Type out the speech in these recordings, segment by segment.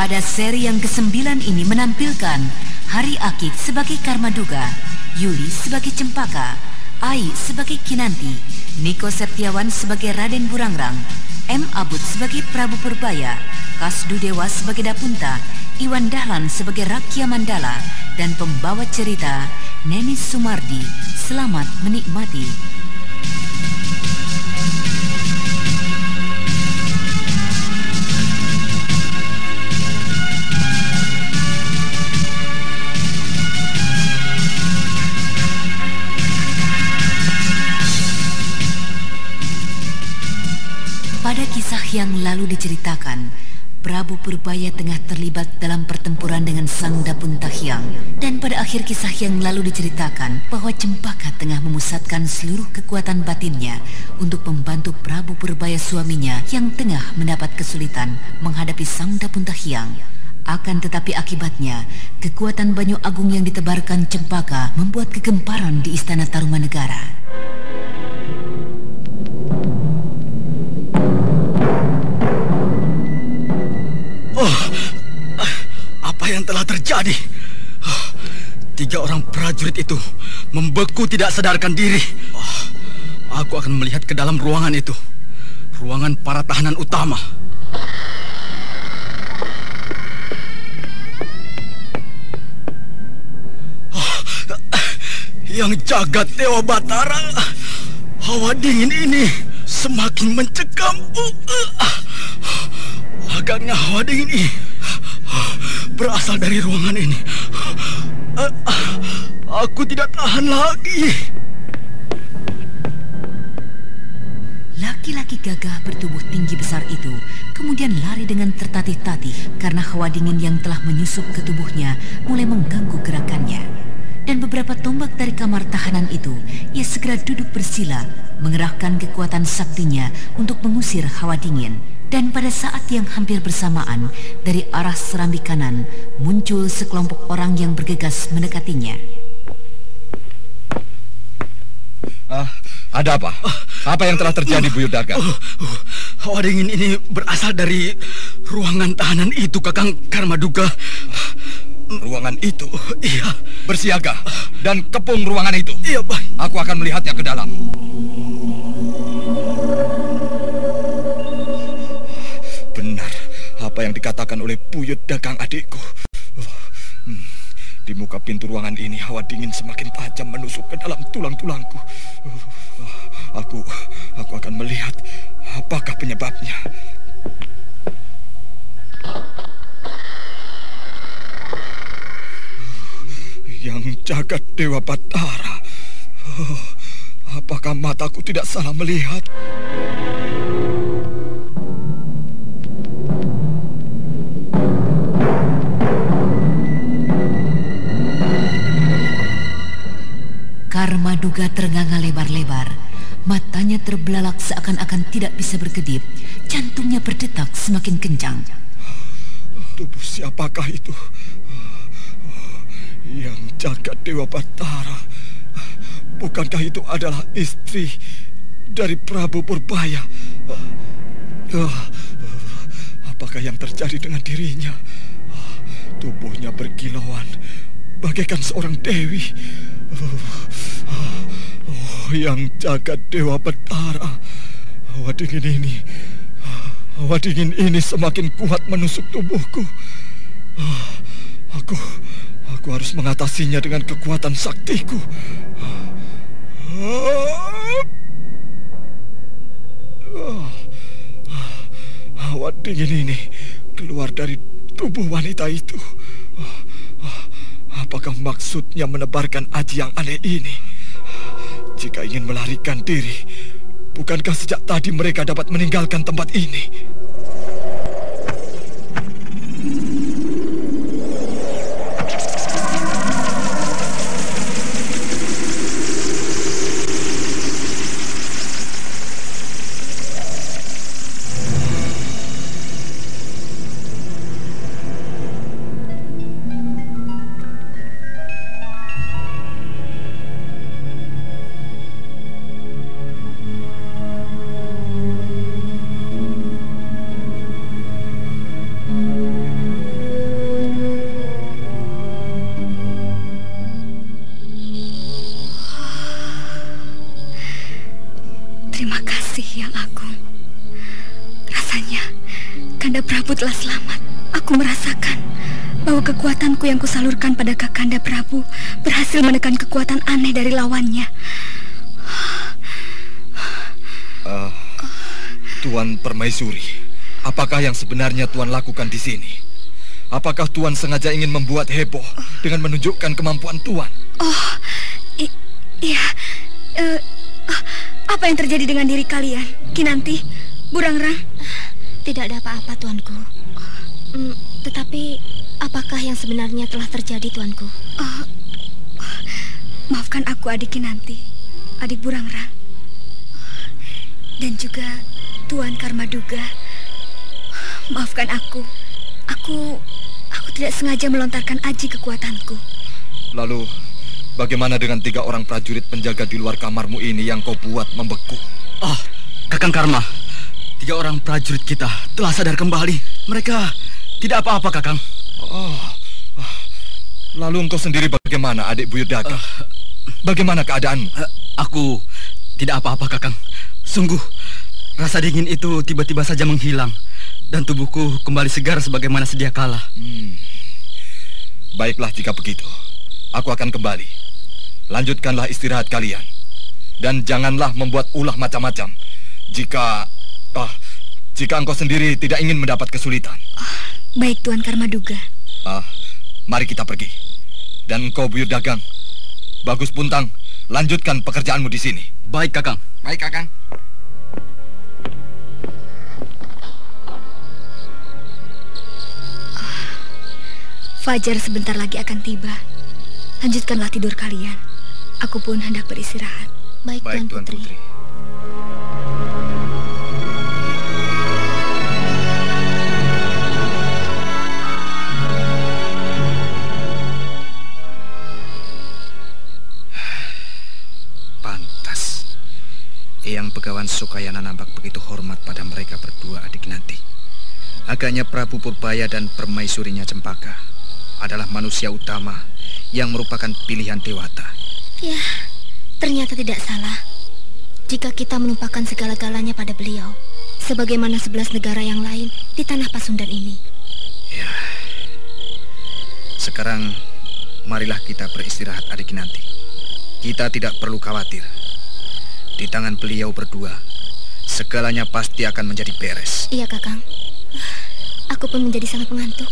Pada seri yang kesembilan ini menampilkan Hari Akik sebagai Karmaduga, Yuli sebagai Cempaka, Ai sebagai Kinanti, Niko Septiawan sebagai Raden Burangrang, M. Abud sebagai Prabu Purbaya, Kasdu Dewa sebagai Dapunta, Iwan Dahlan sebagai Rakia Mandala, dan pembawa cerita Neni Sumardi. Selamat menikmati. Prabu Purbaya tengah terlibat dalam pertempuran dengan Sang Dapun Tahyang. Dan pada akhir kisah yang lalu diceritakan bahwa Cempaka tengah memusatkan seluruh kekuatan batinnya untuk membantu Prabu Purbaya suaminya yang tengah mendapat kesulitan menghadapi Sang Dapun Tahyang. Akan tetapi akibatnya, kekuatan Banyu Agung yang ditebarkan Cempaka membuat kegemparan di Istana Tarumanegara. Terjadi? Oh, tiga orang prajurit itu membeku tidak sadarkan diri. Oh, aku akan melihat ke dalam ruangan itu. Ruangan para tahanan utama. Oh, yang jagat Dewa Batara, hawa dingin ini semakin mencekam. Uh, uh, Agaknya hawa dingin ini berasal dari ruangan ini. Aku tidak tahan lagi. Laki-laki gagah bertubuh tinggi besar itu kemudian lari dengan tertatih-tatih karena hawa dingin yang telah menyusup ke tubuhnya mulai mengganggu gerakannya. Dan beberapa tombak dari kamar tahanan itu, ia segera duduk bersila, mengerahkan kekuatan saktinya untuk mengusir hawa dingin. Dan pada saat yang hampir bersamaan, dari arah serambi kanan, muncul sekelompok orang yang bergegas mendekatinya. Ah, ada apa? Apa yang telah terjadi, uh, Buyudaga? Uh, uh, hawa dingin ini berasal dari ruangan tahanan itu, Kakang Karmaduga. Ruangan itu? Iya. Bersiaga dan kepung ruangan itu. Iya, Pak. Aku akan melihatnya ke dalam. Apa yang dikatakan oleh Buyut Dagang adikku. Hmm. Di muka pintu ruangan ini hawa dingin semakin tajam menusuk ke dalam tulang-tulangku. Aku aku akan melihat apakah penyebabnya. Yang jagat Dewa Batara. apakah mataku tidak salah melihat? Karmaduga ternganga lebar-lebar. Matanya terbelalak seakan-akan tidak bisa berkedip. Jantungnya berdetak semakin kencang. Tubuh siapakah itu? Yang jagat Dewa Batara. Bukankah itu adalah istri dari Prabu Purbaya? Oh, apakah yang terjadi dengan dirinya? Tubuhnya berkilauan, bagaikan seorang dewi. Oh, yang jaga Dewa Betara. Hawa dingin ini, hawa dingin ini semakin kuat menusuk tubuhku. Aku, aku harus mengatasinya dengan kekuatan saktiku. Hawa dingin ini keluar dari tubuh wanita itu. Apakah maksudnya menebarkan aji yang aneh ini? Jika ingin melarikan diri, bukankah sejak tadi mereka dapat meninggalkan tempat ini? Kekuatanku yang kusalurkan pada Kakanda Prabu berhasil menekan kekuatan aneh dari lawannya. Uh, Tuan Permaisuri, apakah yang sebenarnya Tuan lakukan di sini? Apakah Tuan sengaja ingin membuat heboh dengan menunjukkan kemampuan Tuan? Oh, iya. Uh, uh, apa yang terjadi dengan diri kalian, Kinanti, Burangrang? Tidak ada apa-apa, Tuanku. Um, tetapi Apakah yang sebenarnya telah terjadi, Tuanku? Oh, maafkan aku adik nanti, adik Burangrang. Dan juga Tuan Karmaduga. Maafkan aku. Aku aku tidak sengaja melontarkan aji kekuatanku. Lalu, bagaimana dengan tiga orang prajurit penjaga di luar kamarmu ini yang kau buat membeku? Oh, Kakang Karma. Tiga orang prajurit kita telah sadar kembali. Mereka tidak apa-apa, Kakang. Oh, lalu engkau sendiri bagaimana, adik Buyut Daga? Uh, bagaimana keadaanmu? Uh, aku tidak apa-apa, Kakang. Sungguh, rasa dingin itu tiba-tiba saja menghilang dan tubuhku kembali segar sebagaimana sedia kala. Hmm. Baiklah jika begitu. Aku akan kembali. Lanjutkanlah istirahat kalian. Dan janganlah membuat ulah macam-macam. Jika... Ah, jika engkau sendiri tidak ingin mendapat kesulitan. Oh, baik, Tuan Karmaduga. Ah, mari kita pergi. Dan kau buyut dagang. Bagus Puntang, lanjutkan pekerjaanmu di sini. Baik, Kakang. Baik, Kakang. Fajar sebentar lagi akan tiba. Lanjutkanlah tidur kalian. Aku pun hendak beristirahat. Baik, Baik Tuan Putri. Tuan Putri. Eyang Begawan Sukayana nampak begitu hormat pada mereka berdua adik nanti. Agaknya Prabu Purbaya dan permaisurinya Cempaka adalah manusia utama yang merupakan pilihan Dewata. Ya, ternyata tidak salah. Jika kita menumpahkan segala-galanya pada beliau, sebagaimana sebelas negara yang lain di tanah Pasundan ini. Ya, sekarang marilah kita beristirahat adik nanti. Kita tidak perlu khawatir di tangan beliau berdua, segalanya pasti akan menjadi beres. Iya, Kakang. Aku pun menjadi sangat mengantuk.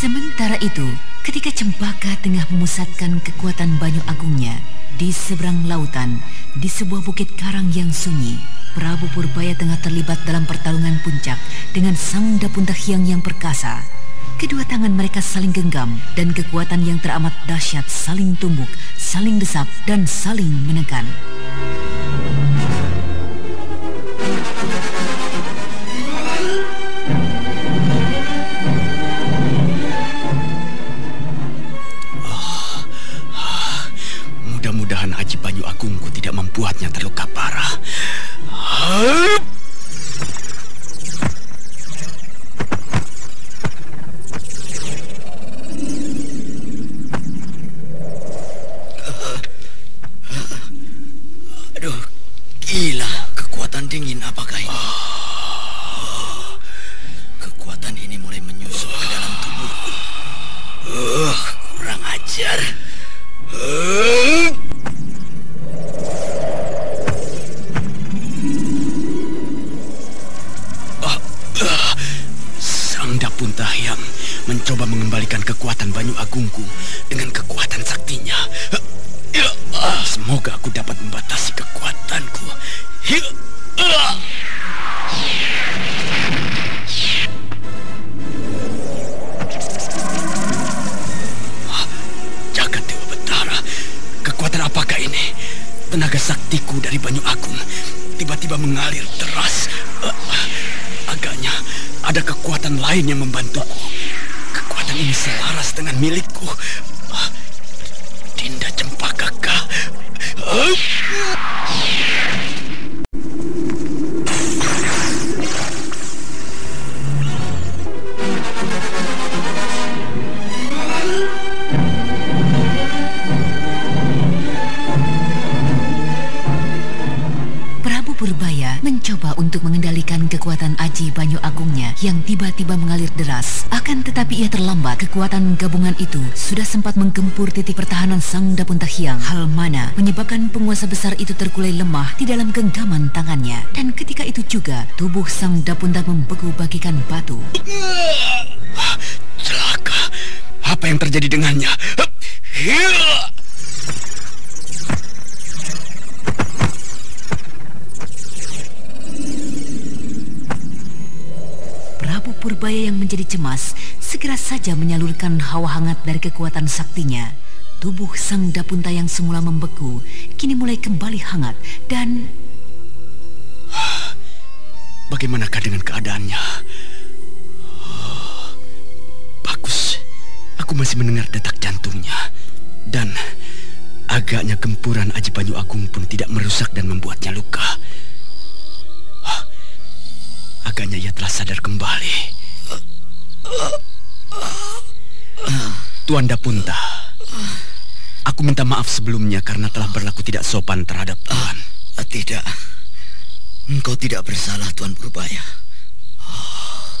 Sementara itu, ketika Cempaka tengah memusatkan kekuatan banyu agungnya di seberang lautan, di sebuah bukit karang yang sunyi, Prabu Purbaya tengah terlibat dalam pertarungan puncak dengan sang Dapuntahyang yang perkasa. Kedua tangan mereka saling genggam dan kekuatan yang teramat dahsyat saling tumbuk, saling desap dan saling menekan. Oh, mudah-mudahan Haji Banyu Agungku tidak membuatnya terluka parah. pun Tahyang mencoba mengembalikan kekuatan Banyu Agungku dengan kekuatan saktinya. Ya semoga aku dapat membatasi kekuatanku. Ya ah, jaga Dewa Betara, kekuatan apakah ini? Tenaga saktiku dari Banyu Agung tiba-tiba mengalir terus. Ada kekuatan lain yang membantuku. Kekuatan ini selaras dengan milikku. Kekuatan gabungan itu sudah sempat menggempur titik pertahanan Sang Dapun Tahiang. Hal mana menyebabkan penguasa besar itu terkulai lemah di dalam genggaman tangannya. Dan ketika itu juga tubuh Sang Dapunta membeku bagikan batu. Celaka. Apa yang terjadi dengannya? Purbaya yang menjadi cemas segera saja menyalurkan hawa hangat dari kekuatan saktinya. Tubuh sang Dapunta yang semula membeku kini mulai kembali hangat dan... Bagaimanakah dengan keadaannya? Bagus, aku masih mendengar detak jantungnya. Dan agaknya gempuran Aji Banyu Agung pun tidak merusak dan membuatnya luka. Agaknya ia telah sadar kembali. Tuan Dapunta, aku minta maaf sebelumnya karena telah berlaku tidak sopan terhadap Tuan. Ah, tidak, engkau tidak bersalah Tuan Purbaya. Oh,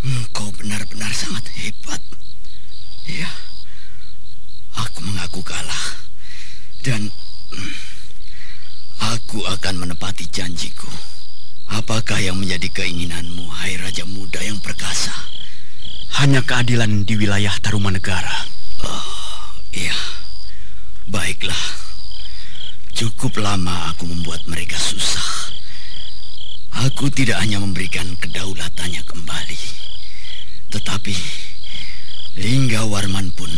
engkau benar-benar sangat hebat. Ya, aku mengaku kalah dan aku akan menepati janjiku. Apakah yang menjadi keinginanmu, hai Raja Muda yang perkasa? Hanya keadilan di wilayah Tarumanegara. Oh, iya. Baiklah. Cukup lama aku membuat mereka susah. Aku tidak hanya memberikan kedaulatannya kembali, tetapi Lingga Warman pun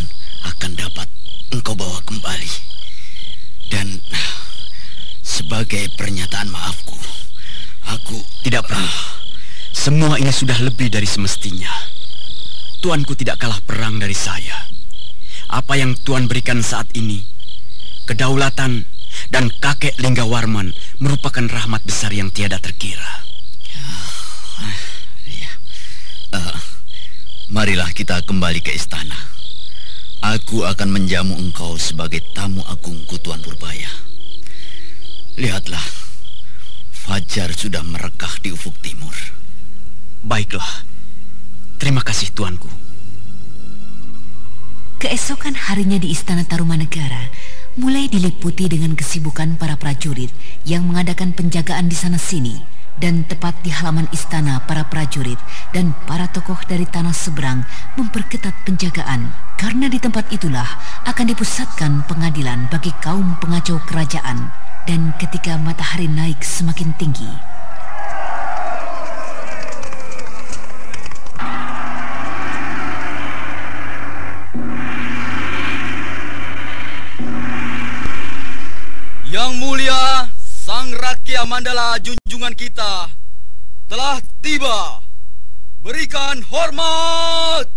akan dapat engkau bawa kembali. Dan sebagai pernyataan maafku, Aku tidak perlu. Semua ini sudah lebih dari semestinya. Tuanku tidak kalah perang dari saya. Apa yang Tuan berikan saat ini, kedaulatan dan kakek Lingga Warman merupakan rahmat besar yang tiada terkira. Ya. Uh, marilah kita kembali ke istana. Aku akan menjamu engkau sebagai tamu agungku Tuan Purbaya. Lihatlah, Fajar sudah merekah di ufuk timur. Baiklah. Terima kasih tuanku. Keesokan harinya di Istana Tarumanegara mulai diliputi dengan kesibukan para prajurit yang mengadakan penjagaan di sana sini dan tepat di halaman istana para prajurit dan para tokoh dari tanah seberang memperketat penjagaan karena di tempat itulah akan dipusatkan pengadilan bagi kaum pengacau kerajaan dan ketika matahari naik semakin tinggi, Yang mulia Sang Rakyat Mandala junjungan kita telah tiba. Berikan hormat.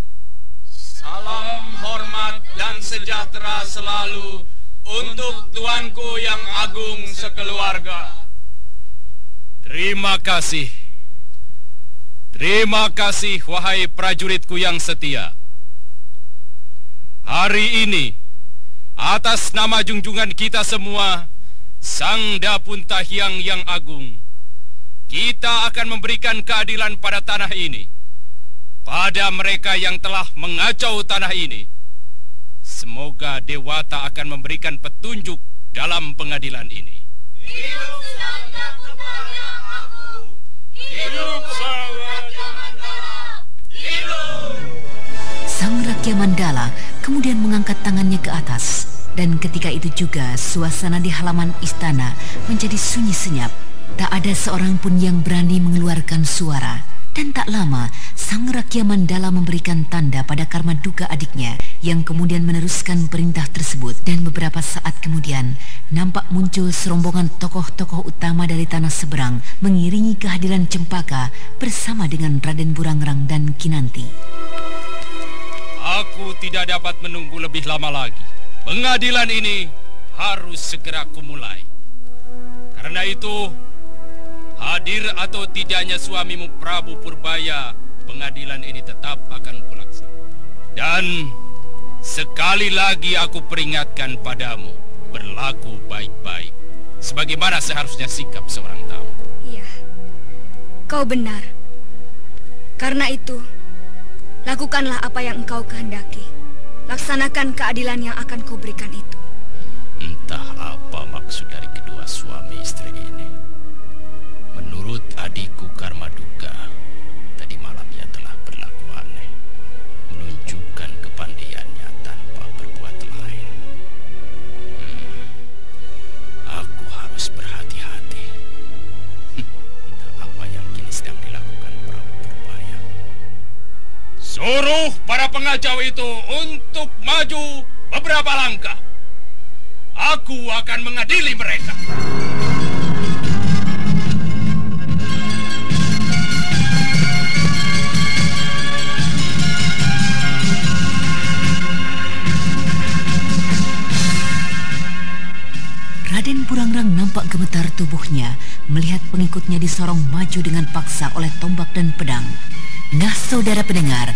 Salam hormat dan sejahtera selalu untuk tuanku yang agung sekeluarga. Terima kasih. Terima kasih wahai prajuritku yang setia. Hari ini, atas nama junjungan kita semua, Sang Dapun Tahyang yang agung, kita akan memberikan keadilan pada tanah ini, pada mereka yang telah mengacau tanah ini, Semoga Dewata akan memberikan petunjuk dalam pengadilan ini. Hidup Sang yang aku. Hidup Sang Rakyat Mandala. Hidup! Sang Rakyat Mandala kemudian mengangkat tangannya ke atas. Dan ketika itu juga suasana di halaman istana menjadi sunyi senyap. Tak ada seorang pun yang berani mengeluarkan suara. Dan tak lama, Sang Rakya Mandala memberikan tanda pada Karmaduga adiknya yang kemudian meneruskan perintah tersebut dan beberapa saat kemudian nampak muncul serombongan tokoh-tokoh utama dari tanah seberang mengiringi kehadiran Cempaka bersama dengan Raden Burangrang dan Kinanti. Aku tidak dapat menunggu lebih lama lagi. Pengadilan ini harus segera kumulai. Karena itu, Hadir atau tidaknya suamimu Prabu Purbaya, pengadilan ini tetap akan kulaksanakan. Dan sekali lagi aku peringatkan padamu, berlaku baik-baik. Sebagaimana seharusnya sikap seorang tamu. Iya, kau benar. Karena itu, lakukanlah apa yang engkau kehendaki. Laksanakan keadilan yang akan kau berikan itu. Entah apa maksud dari kedua suami istri ini. Menurut adikku Karmaduga, pengacau itu untuk maju beberapa langkah. Aku akan mengadili mereka. Raden Burangrang nampak gemetar tubuhnya melihat pengikutnya disorong maju dengan paksa oleh tombak dan pedang. Nah saudara pendengar,